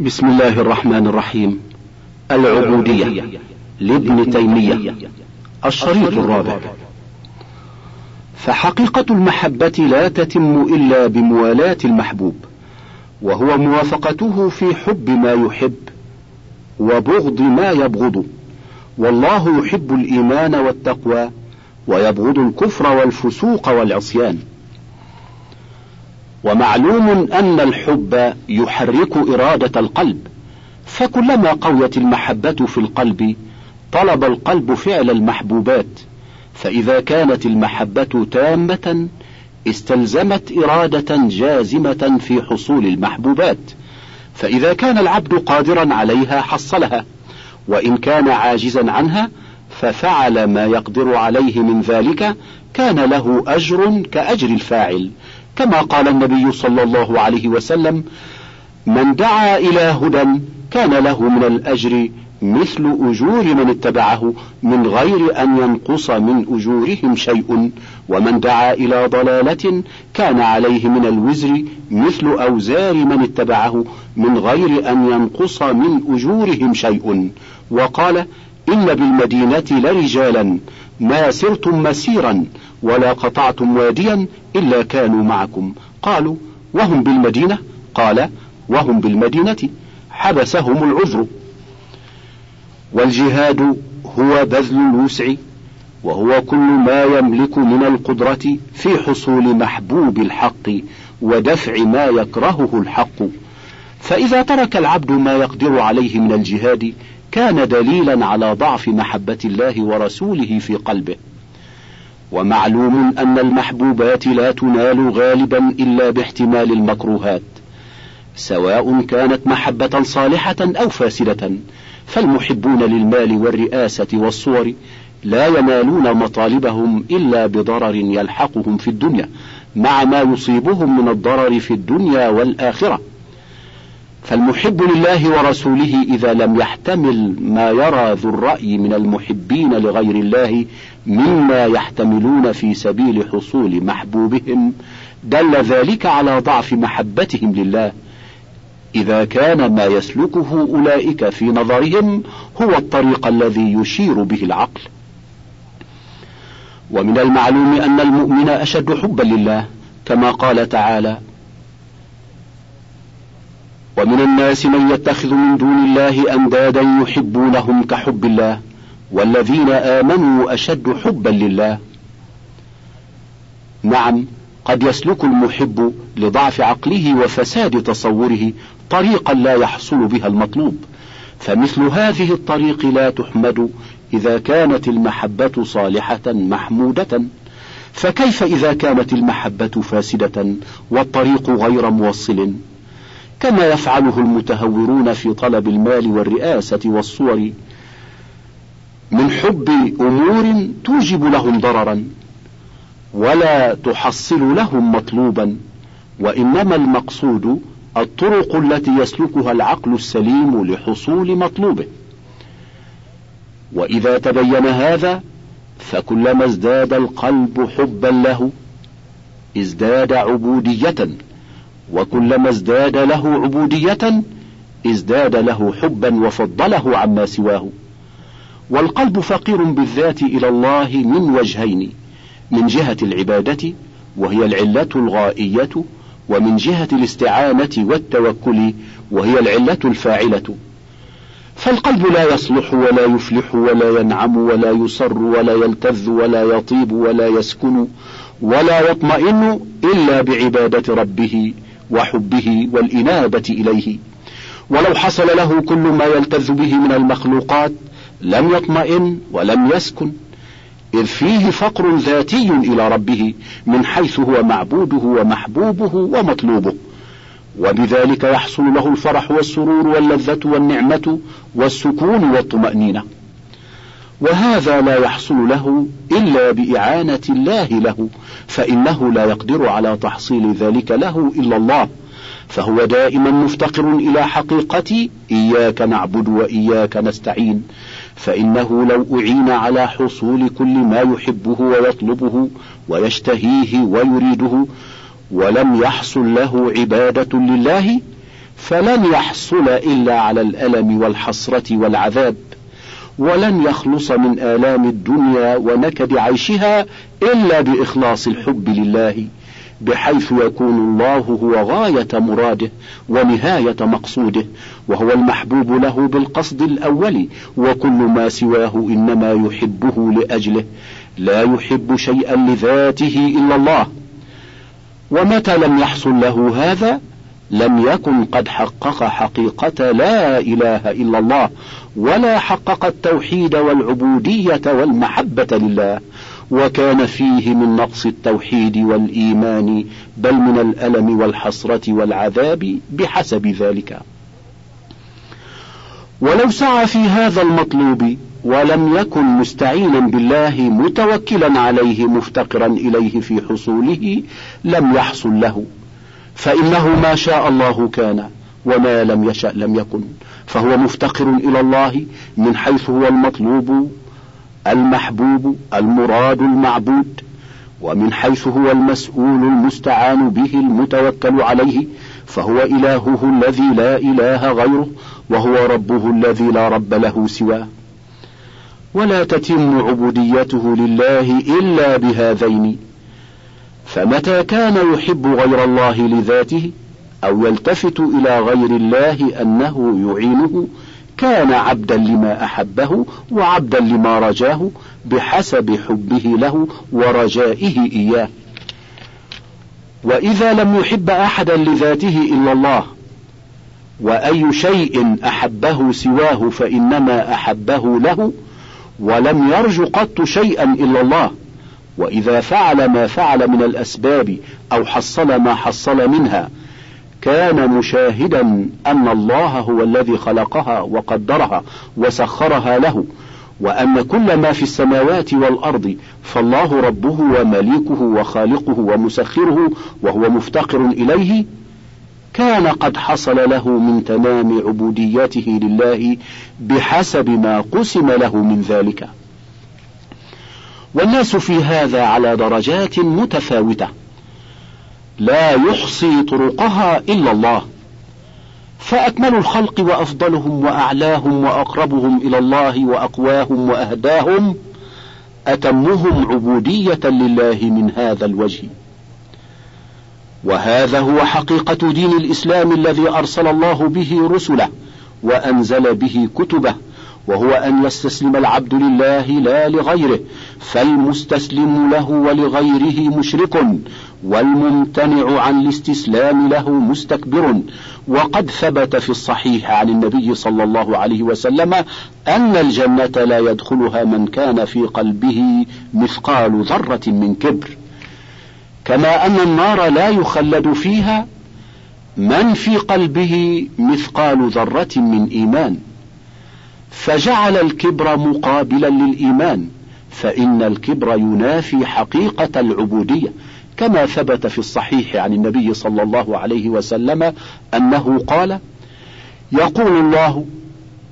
بسم الله الرحمن الرحيم. العبودية لابن تيمية الشريط الرابع. فحقيقة المحبة لا تتم إلا بموالاة المحبوب وهو موافقته في حب ما يحب وبغض ما يبغض والله يحب الإيمان والتقوى ويبغض الكفر والفسوق والعصيان. ومعلوم أن الحب يحرك إرادة القلب. فكلما قويت المحبة في القلب طلب القلب فعل المحبوبات. فإذا كانت المحبة تامة استلزمت إرادة جازمة في حصول المحبوبات. فإذا كان العبد قادرا عليها حصلها. وإن كان عاجزا عنها ففعل ما يقدر عليه من ذلك كان له أجر كأجر الفاعل. كما قال النبي صلى الله عليه وسلم من دعا إلى هدى كان له من الأجر مثل أجور من اتبعه من غير أن ينقص من أجورهم شيء ومن دعا إلى ضلالة كان عليه من الوزر مثل أوزار من اتبعه من غير أن ينقص من أجورهم شيء. وقال إن بالمدينة لرجالا ما سرتم مسيرا ولا قطعتم واديا إلا كانوا معكم. قالوا وهم بالمدينة؟ قال وهم بالمدينة. حبسهم العذر. والجهاد هو بذل الوسع وهو كل ما يملك من القدرة في حصول محبوب الحق ودفع ما يكرهه الحق. فإذا ترك العبد ما يقدر عليه من الجهاد كان دليلا على ضعف محبة الله ورسوله في قلبه. ومعلوم أن المحبوبات لا تنال غالبا إلا باحتمال المكروهات سواء كانت محبة صالحة أو فاسدة. فالمحبون للمال والرئاسة والصور لا ينالون مطالبهم إلا بضرر يلحقهم في الدنيا مع ما يصيبهم من الضرر في الدنيا والآخرة. فالمحب لله ورسوله إذا لم يحتمل ما يرى ذو الرأي من المحبين لغير الله مما يحتملون في سبيل حصول محبوبهم دل ذلك على ضعف محبتهم لله. إذا كان ما يسلكه أولئك في نظرهم هو الطريق الذي يشير به العقل. ومن المعلوم أن المؤمن أشد حبا لله كما قال تعالى ومن الناس من يتخذ من دون الله أندادا يحبونهم كحب الله. والذين آمنوا أشد حبا لله. نعم قد يسلك المحب لضعف عقله وفساد تصوره طريقا لا يحصل بها المطلوب. فمثل هذه الطريق لا تحمد إذا كانت المحبة صالحة محمودة. فكيف إذا كانت المحبة فاسدة والطريق غير موصل؟ كما يفعله المتهورون في طلب المال والرئاسة والصور. من حب أمور توجب لهم ضررا ولا تحصل لهم مطلوبا وإنما المقصود الطرق التي يسلكها العقل السليم لحصول مطلوبه. وإذا تبين هذا فكلما ازداد القلب حبا له ازداد عبودية وكلما ازداد له عبودية ازداد له حبا وفضله عما سواه. والقلب فقير بالذات إلى الله من وجهين من جهة العبادة وهي العلة الغائية ومن جهة الاستعانة والتوكل وهي العلة الفاعلة. فالقلب لا يصلح ولا يفلح ولا ينعم ولا يسر ولا يلتذ ولا يطيب ولا يسكن ولا يطمئن إلا بعبادة ربه وحبه والإنابة إليه. ولو حصل له كل ما يلتذ به من المخلوقات لم يطمئن ولم يسكن. إذ فيه فقر ذاتي إلى ربه من حيث هو معبوده ومحبوبه ومطلوبه. وبذلك يحصل له الفرح والسرور واللذة والنعمة والسكون والطمأنينة. وهذا لا يحصل له إلا بإعانة الله له فإنه لا يقدر على تحصيل ذلك له إلا الله. فهو دائما مفتقر إلى حقيقة إياك نعبد وإياك نستعين. فإنه لو أعين على حصول كل ما يحبه ويطلبه ويشتهيه ويريده ولم يحصل له عبادة لله فلن يحصل إلا على الألم والحسرة والعذاب ولن يخلص من آلام الدنيا ونكد عيشها إلا بإخلاص الحب لله. بحيث يكون الله هو غاية مراده ونهاية مقصوده وهو المحبوب له بالقصد الأول وكل ما سواه إنما يحبه لأجله لا يحب شيئا لذاته إلا الله. ومتى لم يحصل له هذا؟ لم يكن قد حقق حقيقة لا إله إلا الله ولا حقق التوحيد والعبودية والمحبة لله. وكان فيه من نقص التوحيد والإيمان بل من الألم والحسرة والعذاب بحسب ذلك. ولو سعى في هذا المطلوب ولم يكن مستعينا بالله متوكلا عليه مفتقرا إليه في حصوله لم يحصل له. فإنه ما شاء الله كان وما لم يشأ لم يكن. فهو مفتقر إلى الله من حيث هو المطلوب. المحبوب المراد المعبود ومن حيث هو المسؤول المستعان به المتوكل عليه فهو إلهه الذي لا إله غيره وهو ربه الذي لا رب له سواه. ولا تتم عبوديته لله إلا بهذين. فمتى كان يحب غير الله لذاته أو يلتفت إلى غير الله أنه يعينه كان عبدا لما أحبه وعبدا لما رجاه بحسب حبه له ورجائه إياه. وإذا لم يحب أحدا لذاته إلا الله وأي شيء أحبه سواه فإنما أحبه له ولم يرج قط شيئا إلا الله. وإذا فعل ما فعل من الأسباب أو حصل ما حصل منها كان مشاهدا أن الله هو الذي خلقها وقدرها وسخرها له وأن كل ما في السماوات والأرض فالله ربه ومليكه وخالقه ومسخره وهو مفتقر إليه كان قد حصل له من تمام عبوديته لله بحسب ما قسم له من ذلك. والناس في هذا على درجات متفاوتة. لا يحصي طرقها إلا الله. فأكمل الخلق وأفضلهم وأعلاهم وأقربهم إلى الله وأقواهم وأهداهم أتمهم عبودية لله من هذا الوجه. وهذا هو حقيقة دين الإسلام الذي أرسل الله به رسله وأنزل به كتبه وهو أن يستسلم العبد لله لا لغيره فالمستسلم له ولغيره مشرك والممتنع عن الاستسلام له مستكبر. وقد ثبت في الصحيح عن النبي صلى الله عليه وسلم أن الجنة لا يدخلها من كان في قلبه مثقال ذرة من كبر. كما أن النار لا يخلد فيها من في قلبه مثقال ذرة من إيمان. فجعل الكبر مقابلا للإيمان فإن الكبر ينافي حقيقة العبودية. كما ثبت في الصحيح عن النبي صلى الله عليه وسلم أنه قال يقول الله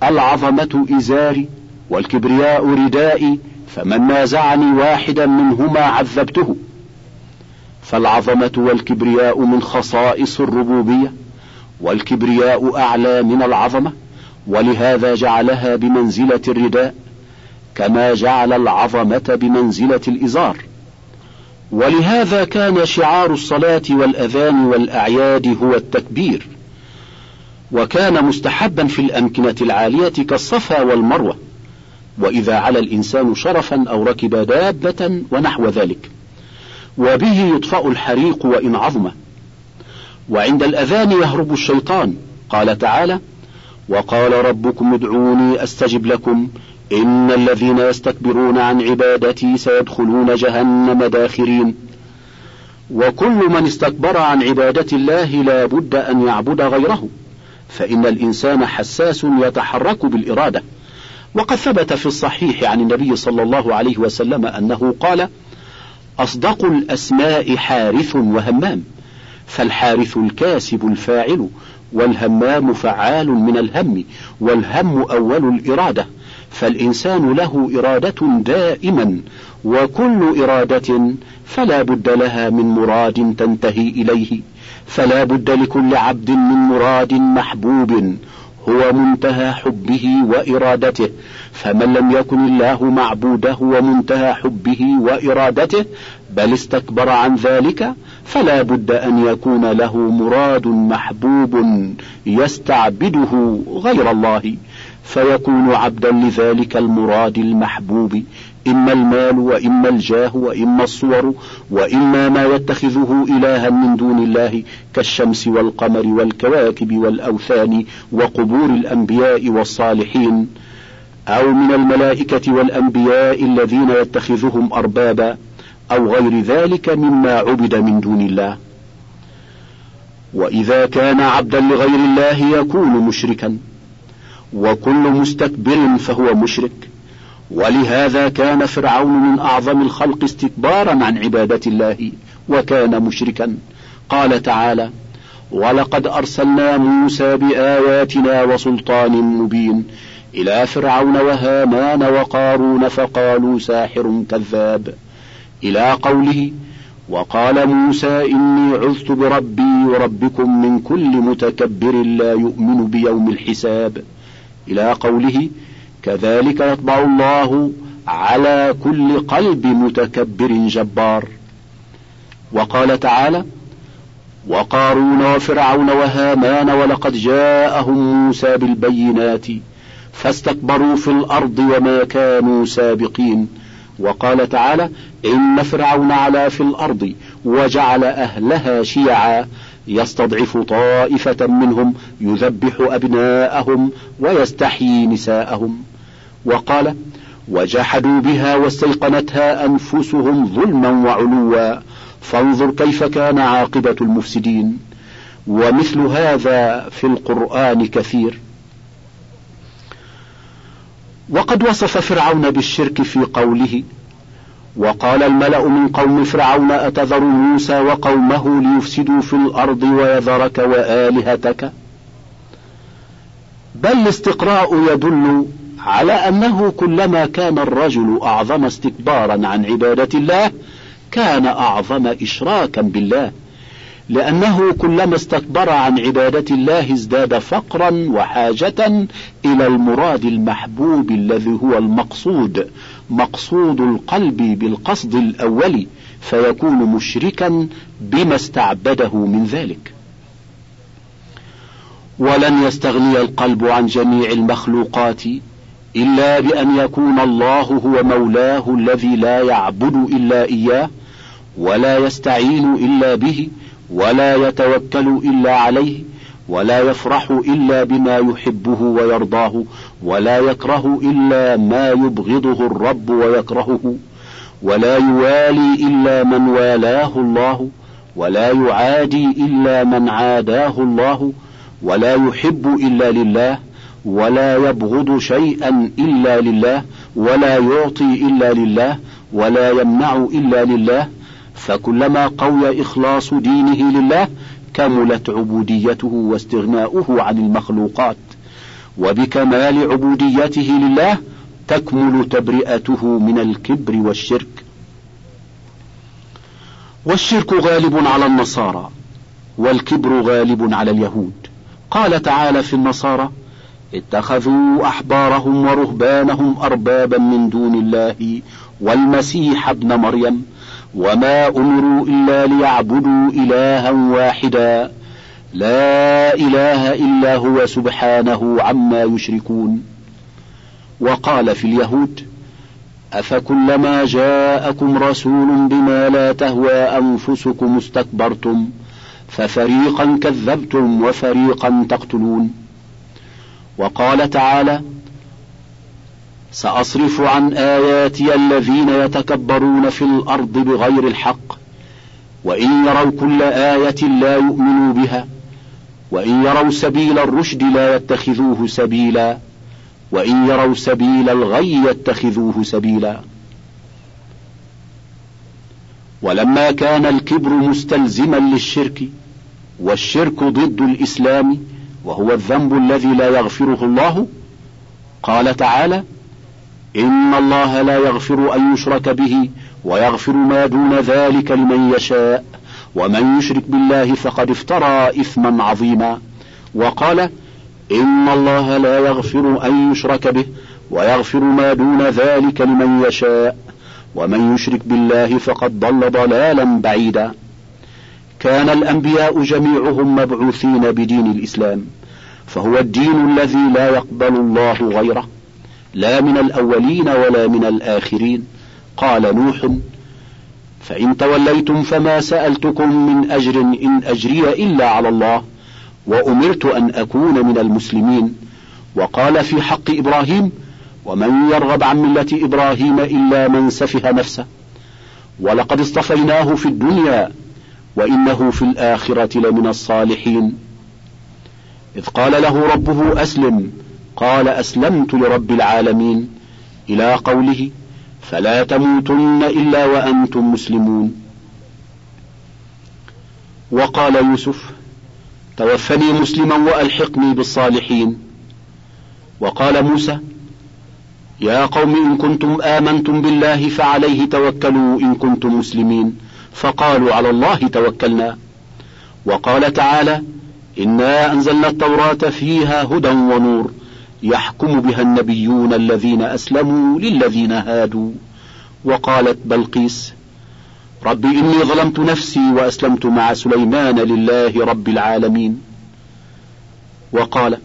العظمة إزاري والكبرياء ردائي فمن نازعني واحدا منهما عذبته. فالعظمة والكبرياء من خصائص الربوبية والكبرياء أعلى من العظمة ولهذا جعلها بمنزلة الرداء كما جعل العظمة بمنزلة الإزار. ولهذا كان شعار الصلاة والأذان والأعياد هو التكبير وكان مستحبا في الأمكنة العالية كالصفا والمروة وإذا على الإنسان شرفا أو ركب دابة ونحو ذلك وبه يطفأ الحريق وإن عظمه. وعند الأذان يهرب الشيطان قال تعالى وقال ربكم ادعوني أستجب لكم إن الذين يستكبرون عن عبادتي سيدخلون جهنم داخرين. وكل من استكبر عن عبادة الله لا بد أن يعبد غيره فإن الإنسان حساس يتحرك بالإرادة. وقد ثبت في الصحيح عن النبي صلى الله عليه وسلم أنه قال أصدق الأسماء حارث وهمام فالحارث الكاسب الفاعل والهمام فعال من الهم والهم أول الإرادة. فالإنسان له إرادة دائما وكل إرادة فلا بد لها من مراد تنتهي إليه. فلا بد لكل عبد من مراد محبوب هو منتهى حبه وإرادته. فمن لم يكن الله معبوده ومنتهى حبه وإرادته بل استكبر عن ذلك فلا بد أن يكون له مراد محبوب يستعبده غير الله. فيكون عبدا لذلك المراد المحبوب إما المال وإما الجاه وإما الصور وإما ما يتخذه إلها من دون الله كالشمس والقمر والكواكب والأوثان وقبور الأنبياء والصالحين أو من الملائكة والأنبياء الذين يتخذهم أربابا أو غير ذلك مما عبد من دون الله. وإذا كان عبدا لغير الله يكون مشركا. وكل مستكبر فهو مشرك. ولهذا كان فرعون من أعظم الخلق استكبارا عن عبادة الله وكان مشركا. قال تعالى ولقد أرسلنا موسى بآياتنا وسلطان مبين إلى فرعون وهامان وقارون فقالوا ساحر كذاب. إلى قوله وقال موسى إني عذت بربي وربكم من كل متكبر لا يؤمن بيوم الحساب إلى قوله كذلك يطبع الله على كل قلب متكبر جبار. وقال تعالى وقارون وفرعون وهامان ولقد جاءهم موسى بالبينات فاستكبروا في الأرض وما كانوا سابقين. وقال تعالى إن فرعون علا في الأرض وجعل أهلها شيعا يستضعف طائفة منهم يذبح أبناءهم ويستحيي نساءهم. وقال وجحدوا بها واستيقنتها أنفسهم ظلما وعلوا. فانظر كيف كان عاقبة المفسدين. ومثل هذا في القرآن كثير. وقد وصف فرعون بالشرك في قوله وقال الملأ من قوم فرعون أتذر موسى وقومه ليفسدوا في الأرض ويذرك وآلهتك؟ بل الاستقراء يدل على أنه كلما كان الرجل أعظم استكبارا عن عبادة الله كان أعظم إشراكا بالله. لأنه كلما استكبر عن عبادة الله ازداد فقرا وحاجة إلى المراد المحبوب الذي هو المقصود. مقصود القلب بالقصد الأول فيكون مشركا بما استعبده من ذلك. ولن يستغني القلب عن جميع المخلوقات إلا بأن يكون الله هو مولاه الذي لا يعبد إلا إياه ولا يستعين إلا به ولا يتوكل إلا عليه ولا يفرح إلا بما يحبه ويرضاه ولا يكره إلا ما يبغضه الرب ويكرهه ولا يوالي إلا من والاه الله ولا يعادي إلا من عاداه الله ولا يحب إلا لله ولا يبغض شيئا إلا لله ولا يعطي إلا لله ولا يمنع إلا لله فكلما قوي إخلاص دينه لله كملت عبوديته واستغناؤه عن المخلوقات وبكمال عبوديته لله تكمل تبرئته من الكبر والشرك. والشرك غالب على النصارى والكبر غالب على اليهود. قال تعالى في النصارى اتخذوا أحبارهم ورهبانهم أربابا من دون الله والمسيح ابن مريم. وما امروا الا ليعبدوا الها واحدا. لا اله الا هو سبحانه عما يشركون. وقال في اليهود افكلما جاءكم رسول بما لا تهوى انفسكم استكبرتم ففريقا كذبتم وفريقا تقتلون. وقال تعالى سأصرف عن آياتي الذين يتكبرون في الأرض بغير الحق وإن يروا كل آية لا يؤمنوا بها وإن يروا سبيل الرشد لا يتخذوه سبيلا وإن يروا سبيل الغي يتخذوه سبيلا. ولما كان الكبر مستلزما للشرك والشرك ضد الإسلام وهو الذنب الذي لا يغفره الله قال تعالى إن الله لا يغفر أن يشرك به ويغفر ما دون ذلك لمن يشاء ومن يشرك بالله فقد افترى إثما عظيما. وقال إن الله لا يغفر أن يشرك به ويغفر ما دون ذلك لمن يشاء ومن يشرك بالله فقد ضل ضلالا بعيدا. كان الأنبياء جميعهم مبعوثين بدين الإسلام فهو الدين الذي لا يقبل الله غيره. لا من الأولين ولا من الآخرين. قال نوح فإن توليتم فما سألتكم من أجر إن أجري إلا على الله وأمرت أن أكون من المسلمين. وقال في حق إبراهيم ومن يرغب عن ملة إبراهيم إلا من سفه نفسه. ولقد اصطفيناه في الدنيا وإنه في الآخرة لمن الصالحين. إذ قال له ربه أسلم قال أسلمت لرب العالمين إلى قوله فلا تموتن إلا وأنتم مسلمون. وقال يوسف توفني مسلما وألحقني بالصالحين. وقال موسى يا قوم إن كنتم آمنتم بالله فعليه توكلوا إن كنتم مسلمين. فقالوا على الله توكلنا. وقال تعالى إنا أنزلنا التوراة فيها هدى ونور. يحكم بها النبيون الذين أسلموا للذين هادوا. وقالت بلقيس رب إني ظلمت نفسي وأسلمت مع سليمان لله رب العالمين. وقال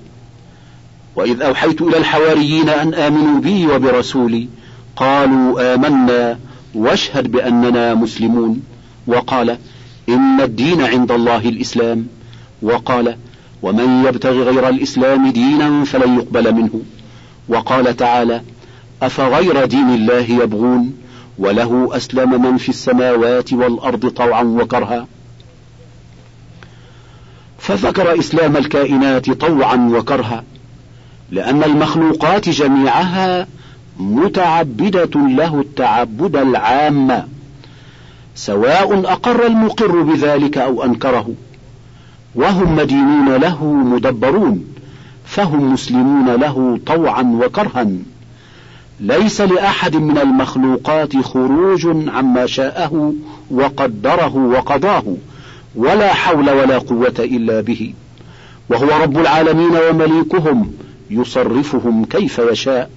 وإذ أوحيت إلى الحواريين أن آمنوا بي وبرسولي قالوا آمنا واشهد بأننا مسلمون. وقال إن الدين عند الله الإسلام. وقال ومن يبتغ غير الإسلام دينا فلن يقبل منه. وقال تعالى أفغير دين الله يبغون وله أسلم من في السماوات والأرض طوعا وكرها. فذكر إسلام الكائنات طوعا وكرها لأن المخلوقات جميعها متعبدة له التعبد العام سواء أقر المقر بذلك أو أنكره. وهم مدينون له مدبرون فهم مسلمون له طوعا وكرها. ليس لأحد من المخلوقات خروج عما شاءه وقدره وقضاه ولا حول ولا قوة إلا به. وهو رب العالمين ومليكهم يصرفهم كيف يشاء.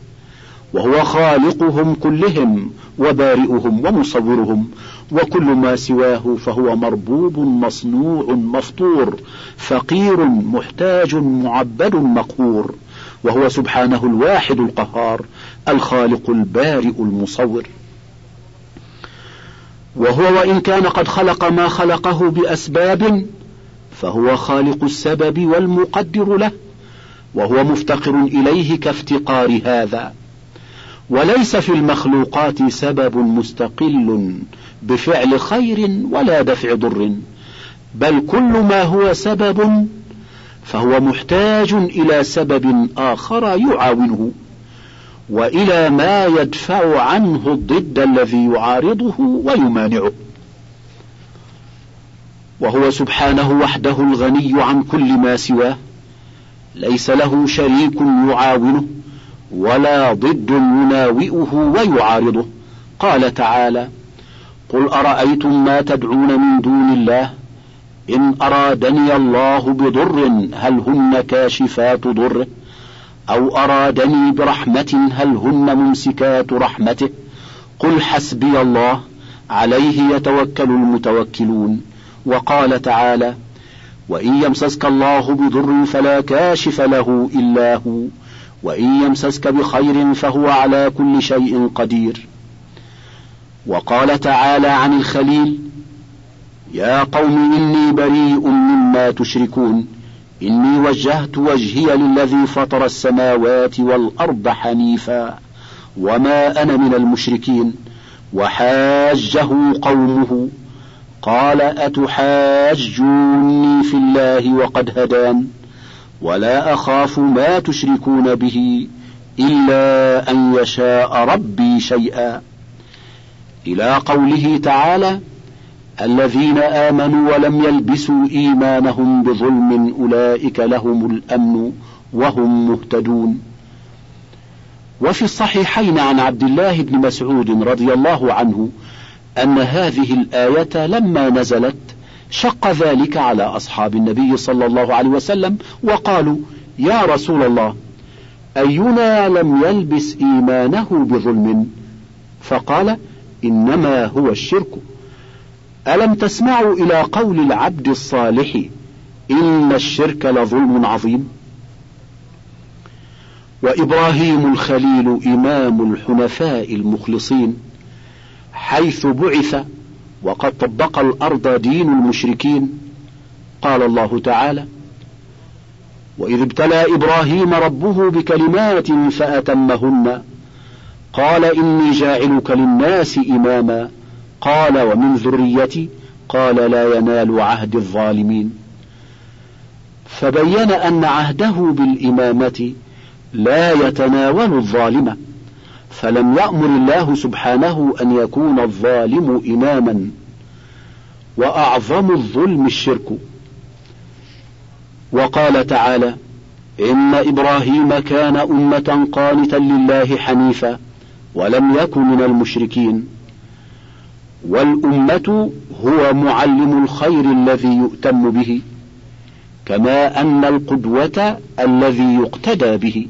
وهو خالقهم كلهم وبارئهم ومصورهم وكل ما سواه فهو مربوب مصنوع مفطور فقير محتاج معبد مقهور وهو سبحانه الواحد القهار الخالق البارئ المصور وهو وإن كان قد خلق ما خلقه بأسباب فهو خالق السبب والمقدر له وهو مفتقر إليه كافتقار هذا وليس في المخلوقات سبب مستقل بفعل خير ولا دفع ضر بل كل ما هو سبب فهو محتاج إلى سبب آخر يعاونه وإلى ما يدفع عنه الضد الذي يعارضه ويمانعه. وهو سبحانه وحده الغني عن كل ما سواه ليس له شريك يعاونه. ولا ضد يناوئه ويعارضه. قال تعالى قل أرأيتم ما تدعون من دون الله؟ إن أرادني الله بضر هل هن كاشفات ضره؟ أو أرادني برحمة هل هن ممسكات رحمته؟ قل حسبي الله عليه يتوكل المتوكلون. وقال تعالى وإن يمسسك الله بضر فلا كاشف له إلا هو. وإن يمسسك بخير فهو على كل شيء قدير. وقال تعالى عن الخليل يا قوم إني بريء مما تشركون. إني وجهت وجهي للذي فطر السماوات والأرض حنيفا وما أنا من المشركين. وحاجه قومه قال أتحاجوني في الله وقد هدان. ولا أخاف ما تشركون به إلا أن يشاء ربي شيئا. إلى قوله تعالى الذين آمنوا ولم يلبسوا إيمانهم بظلم أولئك لهم الأمن وهم مهتدون. وفي الصحيحين عن عبد الله بن مسعود رضي الله عنه أن هذه الآية لما نزلت شق ذلك على أصحاب النبي صلى الله عليه وسلم وقالوا يا رسول الله أينا لم يلبس إيمانه بظلم؟ فقال إنما هو الشرك. ألم تسمعوا إلى قول العبد الصالح إن الشرك لظلم عظيم وإبراهيم الخليل إمام الحنفاء المخلصين حيث بعث وقد طبق الأرض دين المشركين. قال الله تعالى وإذ ابتلى إبراهيم ربه بكلمات فأتمهن. قال إني جاعلك للناس إماما. قال ومن ذريتي؟ قال لا ينال عهد الظالمين. فبين أن عهده بالإمامة لا يتناول الظالم فلم يأمر الله سبحانه أن يكون الظالم إماما. وأعظم الظلم الشرك. وقال تعالى إن إبراهيم كان أمة قانتا لله حنيفا ولم يكن من المشركين. والأمة هو معلم الخير الذي يؤتم به كما أن القدوة الذي يقتدى به.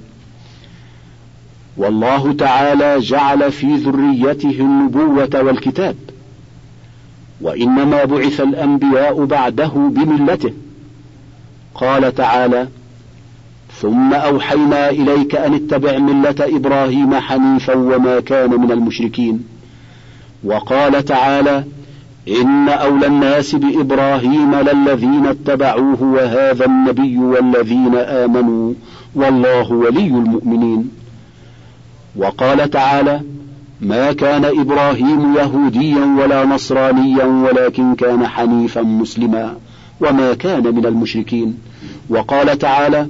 والله تعالى جعل في ذريته النبوة والكتاب. وإنما بعث الأنبياء بعده بملته. قال تعالى ثم أوحينا إليك أن اتبع ملة إبراهيم حنيفا وما كان من المشركين. وقال تعالى إن أولى الناس بإبراهيم للذين اتبعوه وهذا النبي والذين آمنوا والله ولي المؤمنين. وقال تعالى ما كان إبراهيم يهوديا ولا نصرانيا ولكن كان حنيفا مسلما وما كان من المشركين وقال تعالى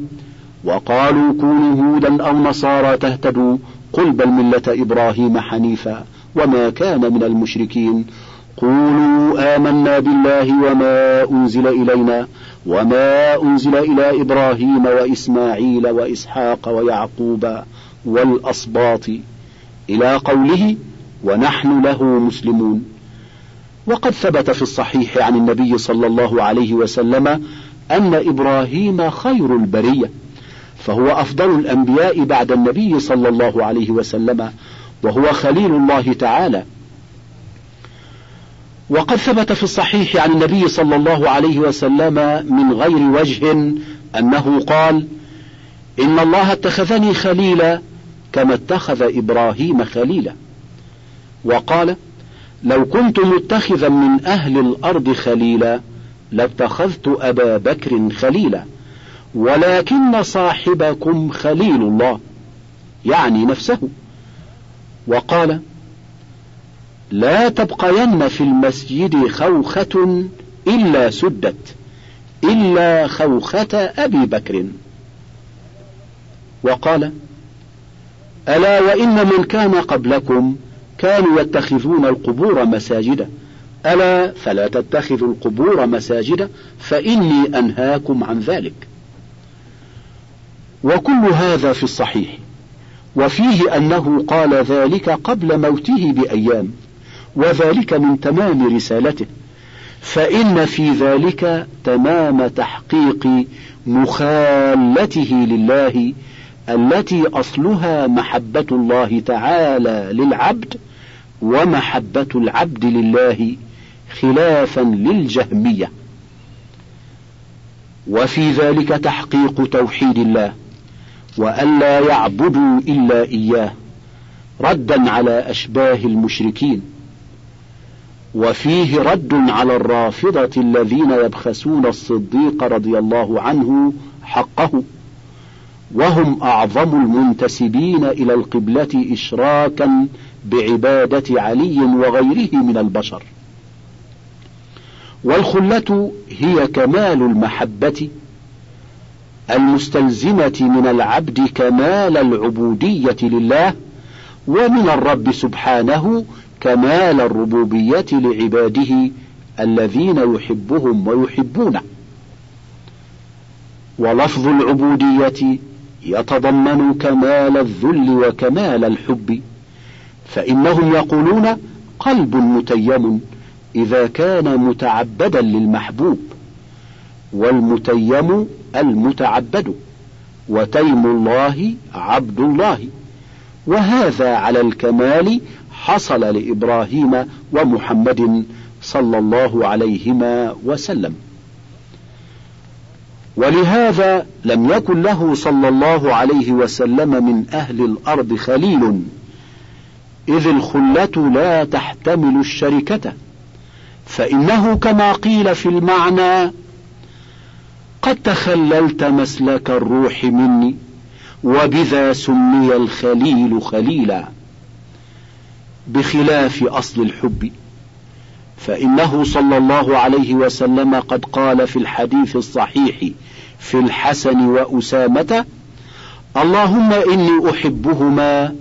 وقالوا كونوا هودا أو نصارى تهتدوا قل بل ملة إبراهيم حنيفا وما كان من المشركين قولوا آمنا بالله وما أنزل إلينا وما أنزل إلى إبراهيم وإسماعيل وإسحاق ويعقوب والأصباط إلى قوله ونحن له مسلمون. وقد ثبت في الصحيح عن النبي صلى الله عليه وسلم أن إبراهيم خير البرية فهو أفضل الأنبياء بعد النبي صلى الله عليه وسلم وهو خليل الله تعالى. وقد ثبت في الصحيح عن النبي صلى الله عليه وسلم من غير وجه أنه قال إن الله اتخذني خليلا كما اتخذ إبراهيم خليلا. وقال لو كنت متخذا من أهل الأرض خليلا لاتخذت أبا بكر خليلا ولكن صاحبكم خليل الله يعني نفسه. وقال لا تبقين في المسجد خوخة إلا سدت إلا خوخة أبي بكر. وقال ألا وإن من كان قبلكم كانوا يتخذون القبور مساجدا. ألا فلا تتخذوا القبور مساجدا فإني أنهاكم عن ذلك. وكل هذا في الصحيح. وفيه أنه قال ذلك قبل موته بأيام وذلك من تمام رسالته. فإن في ذلك تمام تحقيق مخالته لله التي أصلها محبة الله تعالى للعبد ومحبة العبد لله خلافا للجهمية. وفي ذلك تحقيق توحيد الله وألا يعبدوا إلا إياه ردا على أشباه المشركين. وفيه رد على الرافضة الذين يبخسون الصديق رضي الله عنه حقه. وهم أعظم المنتسبين إلى القبلة إشراكا بعبادة علي وغيره من البشر. والخلة هي كمال المحبة المستلزمة من العبد كمال العبودية لله ومن الرب سبحانه كمال الربوبية لعباده الذين يحبهم ويحبونه. ولفظ العبودية يتضمن كمال الذل وكمال الحب فإنهم يقولون قلب متيم إذا كان متعبدا للمحبوب والمتيم المتعبد وتيم الله عبد الله وهذا على الكمال حصل لإبراهيم ومحمد صلى الله عليهما وسلم. ولهذا لم يكن له صلى الله عليه وسلم من أهل الأرض خليل إذ الخلة لا تحتمل الشركة فإنه كما قيل في المعنى قد تخللت مسلك الروح مني وبذا سمي الخليل خليلا بخلاف أصل الحب. فإنه صلى الله عليه وسلم قد قال في الحديث الصحيح في الحسن وأسامة اللهم إني أحبهما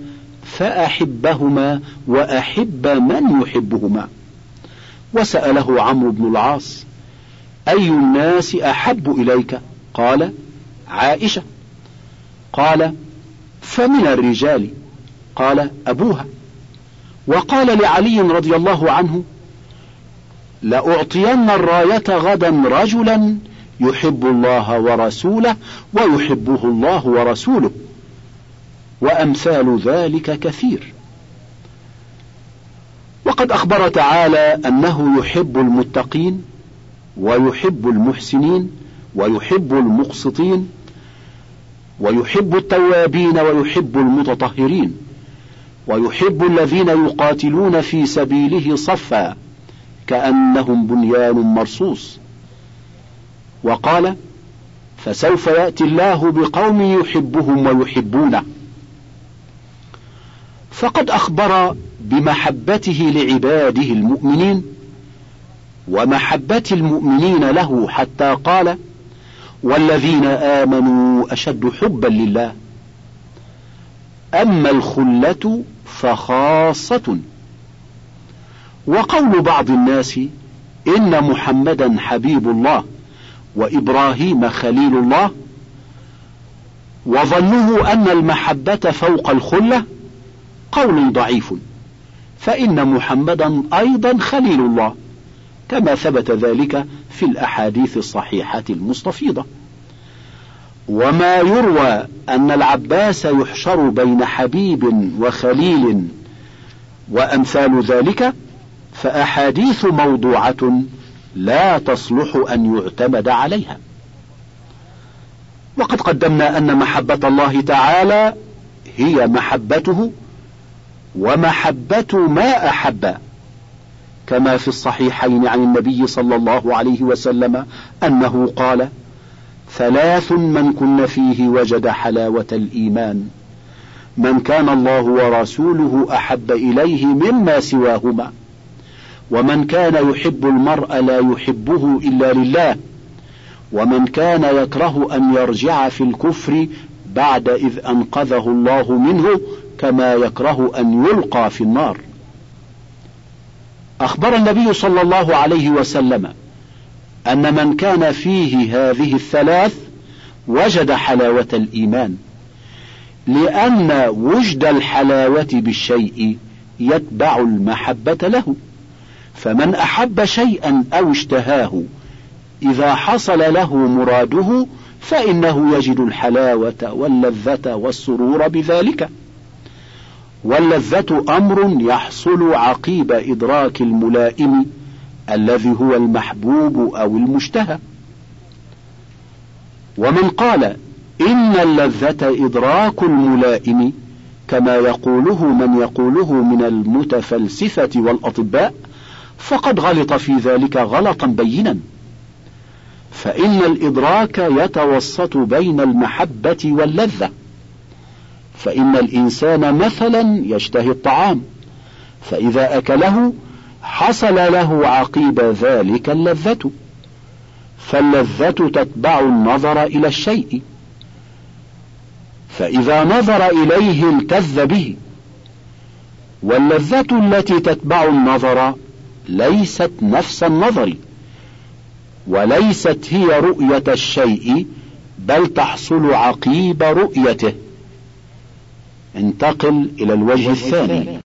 فأحبهما وأحب من يحبهما. وسأله عمرو بن العاص أي الناس أحب إليك؟ قال عائشة. قال فمن الرجال؟ قال أبوها. وقال لعلي رضي الله عنه لأعطين الراية غدا رجلا يحب الله ورسوله ويحبه الله ورسوله. وأمثال ذلك كثير. وقد أخبر تعالى أنه يحب المتقين ويحب المحسنين ويحب المقسطين ويحب التوابين ويحب المتطهرين ويحب الذين يقاتلون في سبيله صفا. كأنهم بنيان مرصوص. وقال فسوف يأتي الله بقوم يحبهم ويحبونه. فقد أخبر بمحبته لعباده المؤمنين ومحبة المؤمنين له حتى قال والذين آمنوا أشد حبا لله أما الخلة فخاصة وقول بعض الناس إن محمدا حبيب الله وإبراهيم خليل الله وظنه أن المحبة فوق الخلة قول ضعيف. فإن محمدا أيضا خليل الله كما ثبت ذلك في الأحاديث الصحيحة المستفيضة. وما يروى أن العباس يحشر بين حبيب وخليل وأمثال ذلك فأحاديث موضوعة لا تصلح أن يعتمد عليها. وقد قدمنا أن محبة الله تعالى هي محبته ومحبة ما أحب كما في الصحيحين عن النبي صلى الله عليه وسلم أنه قال ثلاث من كن فيه وجد حلاوة الإيمان من كان الله ورسوله أحب إليه مما سواهما ومن كان يحب المرء لا يحبه إلا لله ومن كان يكره أن يرجع في الكفر بعد إذ أنقذه الله منه كما يكره أن يلقى في النار. أخبر النبي صلى الله عليه وسلم أن من كان فيه هذه الثلاث وجد حلاوة الإيمان لأن وجد الحلاوة بالشيء يتبع المحبة له. فمن أحب شيئا أو اشتهاه إذا حصل له مراده فإنه يجد الحلاوة واللذة والسرور بذلك. واللذة أمر يحصل عقيب إدراك الملائم الذي هو المحبوب أو المشتهى. ومن قال إن اللذة إدراك الملائم كما يقوله من يقوله من المتفلسفة والأطباء فقد غلط في ذلك غلطا بينا. فإن الإدراك يتوسط بين المحبة واللذة. فإن الإنسان مثلا يشتهي الطعام. فإذا أكله حصل له عقيب ذلك اللذة. فاللذة تتبع النظر إلى الشيء. فإذا نظر إليه التذ به. واللذة التي تتبع النظر ليست نفس النظر وليست هي رؤية الشيء بل تحصل عقيب رؤيته. انتقل إلى الوجه الثاني.